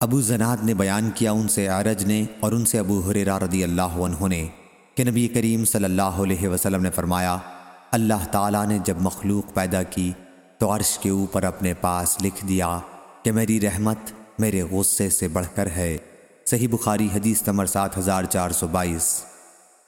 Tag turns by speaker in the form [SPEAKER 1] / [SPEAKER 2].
[SPEAKER 1] ابو زناد نے بیان کیا ان سے عرج نے اور ان سے ابو حریرہ رضی اللہ عنہ نے کہ نبی کریم صلی اللہ علیہ وسلم نے فرمایا، اللہ تعالیٰ نے جب مخلوق پیدا کی تو عرش کے اوپر اپنے پاس لکھ دیا کہ میری رحمت میرے غصے سے بڑھ کر ہے۔ صحیح بخاری حدیث نمبر سات ہزار چار سو بائیس۔